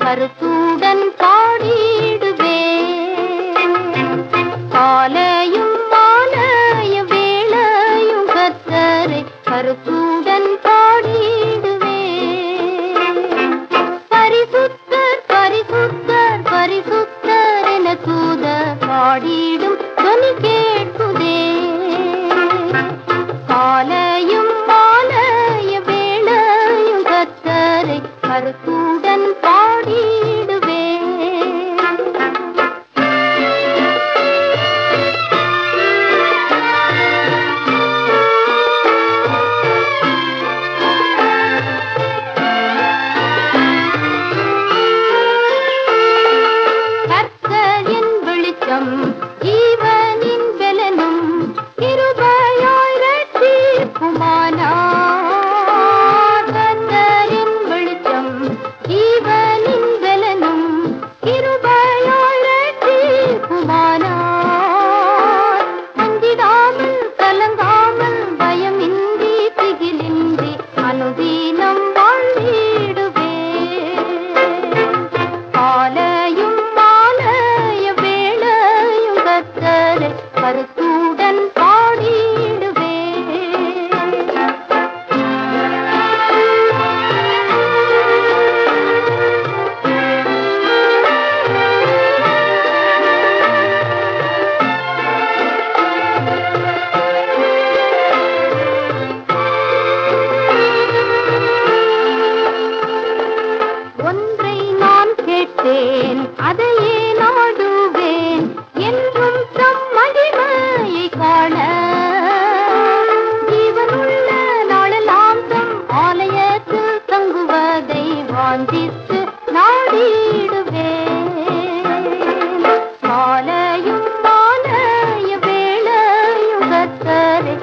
கருத்துடன் பாடி follow வாஞ்சித்து நாடிடுவேன் மாலையும் மாலைய வேளையும் கத்தரை